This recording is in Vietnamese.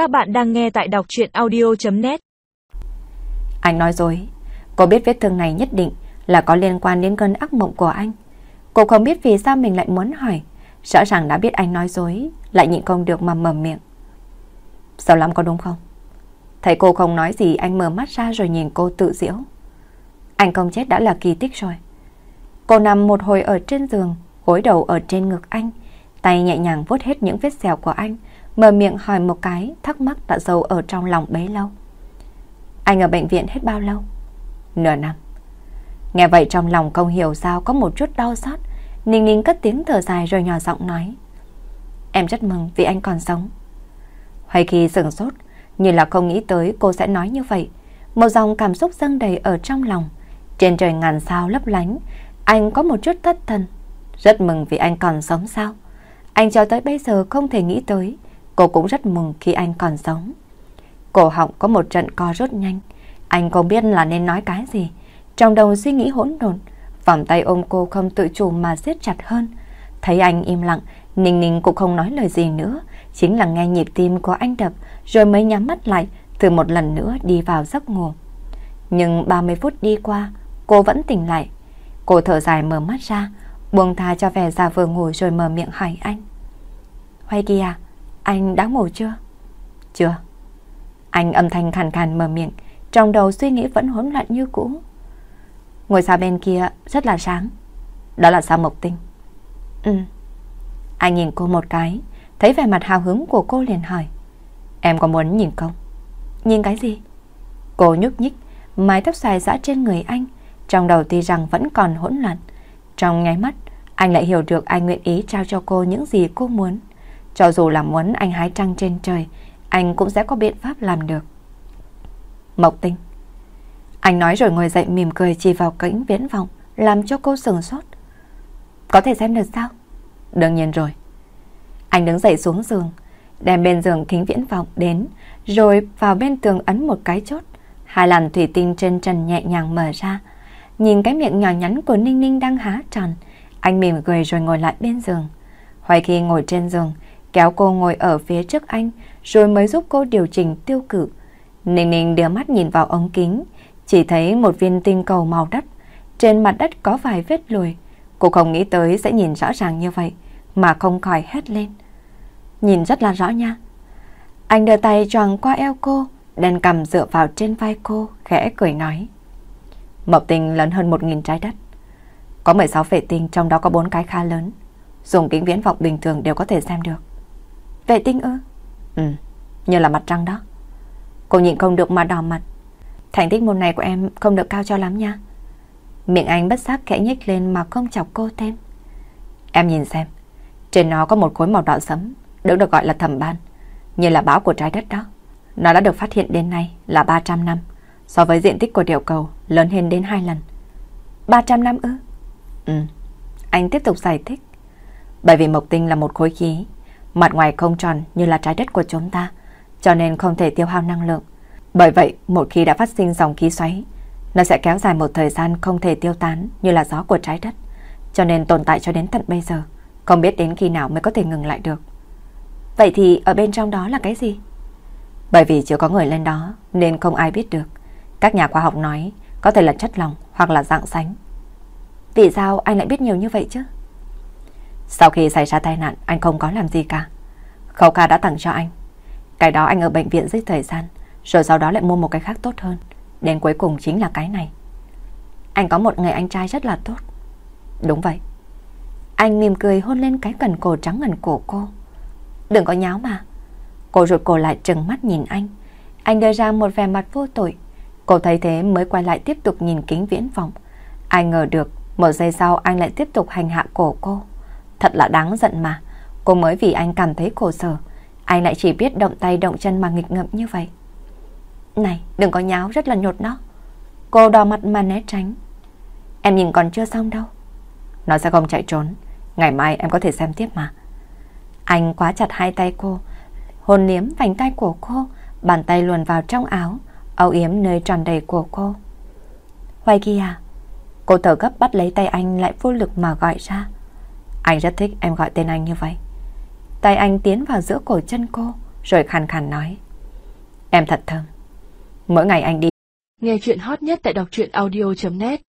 Các bạn đang nghe tại đọc chuyện audio.net Anh nói dối. Cô biết vết thương này nhất định là có liên quan đến cơn ác mộng của anh. Cô không biết vì sao mình lại muốn hỏi. Rõ ràng đã biết anh nói dối, lại nhịn không được mà mở miệng. Sao lắm có đúng không? Thấy cô không nói gì anh mở mắt ra rồi nhìn cô tự diễu. Anh không chết đã là kỳ tích rồi. Cô nằm một hồi ở trên giường, gối đầu ở trên ngực anh, tay nhẹ nhàng vuốt hết những vết sẹo của anh, mở miệng hỏi một cái thắc mắc đã giấu ở trong lòng bấy lâu. Anh ở bệnh viện hết bao lâu? Nửa năm. Nghe vậy trong lòng không hiểu sao có một chút đau xót, Ninh Ninh cất tiếng thở dài rồi nhỏ giọng nói. Em rất mừng vì anh còn sống. Hoài khi sửng sốt, như là không nghĩ tới cô sẽ nói như vậy. Một dòng cảm xúc dâng đầy ở trong lòng. Trên trời ngàn sao lấp lánh, anh có một chút thất thần. Rất mừng vì anh còn sống sao? Anh cho tới bây giờ không thể nghĩ tới. Cô cũng rất mừng khi anh còn sống. Cổ họng có một trận co rút nhanh. Anh không biết là nên nói cái gì. Trong đầu suy nghĩ hỗn độn, vòng tay ôm cô không tự chủ mà siết chặt hơn. Thấy anh im lặng, Ninh Ninh cũng không nói lời gì nữa, chính là nghe nhịp tim của anh đập, rồi mới nhắm mắt lại, thử một lần nữa đi vào giấc ngủ. Nhưng 30 phút đi qua, cô vẫn tỉnh lại. Cô thở dài mở mắt ra, buông tha cho vẻ già vừa ngủ rồi mở miệng hỏi anh. Hoài kia, anh đã ngủ chưa? Chưa. Anh âm thanh khàn khàn mở miệng, trong đầu suy nghĩ vẫn hỗn loạn như cũ. Ngồi sao bên kia rất là sáng. Đó là sao Mộc Tinh? Ừ. Anh nhìn cô một cái, thấy vẻ mặt hào hứng của cô liền hỏi. Em có muốn nhìn không? Nhìn cái gì? Cô nhúc nhích, mái tóc xài dã trên người anh, trong đầu tuy rằng vẫn còn hỗn loạn. Trong nháy mắt, anh lại hiểu được anh nguyện ý trao cho cô những gì cô muốn. Cho dù là muốn anh hái trăng trên trời, anh cũng sẽ có biện pháp làm được. Mộc Tinh Anh nói rồi ngồi dậy mỉm cười chỉ vào kính viễn vọng, làm cho cô sừng sốt. Có thể xem được sao? Đương nhiên rồi. Anh đứng dậy xuống giường, đem bên giường kính viễn vọng đến, rồi vào bên tường ấn một cái chốt. Hai làn thủy tinh trên trần nhẹ nhàng mở ra. Nhìn cái miệng nhỏ nhắn của Ninh Ninh đang há tròn, anh mỉm cười rồi ngồi lại bên giường. Hoài khi ngồi trên giường, kéo cô ngồi ở phía trước anh, rồi mới giúp cô điều chỉnh tiêu cự Ninh Ninh đưa mắt nhìn vào ống kính, chỉ thấy một viên tinh cầu màu đất. Trên mặt đất có vài vết lùi. Cô không nghĩ tới sẽ nhìn rõ ràng như vậy, mà không khỏi hét lên. Nhìn rất là rõ nha. Anh đưa tay choàng qua eo cô, đèn cầm dựa vào trên vai cô, khẽ cười nói. Mộc tinh lớn hơn 1.000 trái đất. Có 16 vệ tinh, trong đó có 4 cái khá lớn. Dùng kính viễn vọng bình thường đều có thể xem được. Vệ tinh ư? Ừ, như là mặt trăng đó. Cô nhịn không được mà đỏ mặt. Thành tích môn này của em không được cao cho lắm nha. Miệng anh bất giác khẽ nhếch lên mà không chọc cô thêm. Em nhìn xem, trên nó có một khối màu đỏ sẫm, được được gọi là thẩm ban, như là báo của trái đất đó. Nó đã được phát hiện đến nay là 300 năm, so với diện tích của địa cầu lớn hơn đến 2 lần. 300 năm ư? Ừ, anh tiếp tục giải thích. Bởi vì mộc tinh là một khối khí, mặt ngoài không tròn như là trái đất của chúng ta, cho nên không thể tiêu hao năng lượng. Bởi vậy, một khi đã phát sinh dòng khí xoáy, nó sẽ kéo dài một thời gian không thể tiêu tán như là gió của trái đất, cho nên tồn tại cho đến tận bây giờ, không biết đến khi nào mới có thể ngừng lại được. Vậy thì ở bên trong đó là cái gì? Bởi vì chưa có người lên đó nên không ai biết được. Các nhà khoa học nói có thể là chất lỏng hoặc là dạng sánh. Vì sao anh lại biết nhiều như vậy chứ? Sau khi xảy ra tai nạn, anh không có làm gì cả. Khẩu ca đã tặng cho anh. Cái đó anh ở bệnh viện giết thời gian, rồi sau đó lại mua một cái khác tốt hơn. Đến cuối cùng chính là cái này. Anh có một người anh trai rất là tốt. Đúng vậy. Anh mỉm cười hôn lên cái cần cổ trắng ngần cổ cô. Đừng có nháo mà. Cô rụt cổ lại trừng mắt nhìn anh. Anh đưa ra một vẻ mặt vô tội. Cô thấy thế mới quay lại tiếp tục nhìn kính viễn vọng. Ai ngờ được, một giây sau anh lại tiếp tục hành hạ cổ cô. Thật là đáng giận mà. Cô mới vì anh cảm thấy khổ sở. Anh lại chỉ biết động tay động chân mà nghịch ngợm như vậy. Này, đừng có nháo rất là nhột đó. Cô đỏ mặt mà né tránh. Em nhìn còn chưa xong đâu. Nó sẽ không chạy trốn. Ngày mai em có thể xem tiếp mà. Anh quá chặt hai tay cô, hôn liếm vành tay của cô, bàn tay luồn vào trong áo, âu yếm nơi tròn đầy của cô. Hoài kia à, Cô thở gấp bắt lấy tay anh lại vô lực mà gọi ra. Anh rất thích em gọi tên anh như vậy. Tay anh tiến vào giữa cổ chân cô, rồi khàn khàn nói. Em thật thơm. Mỗi ngày anh đi. Nghe chuyện hot nhất tại đọc truyện audio.net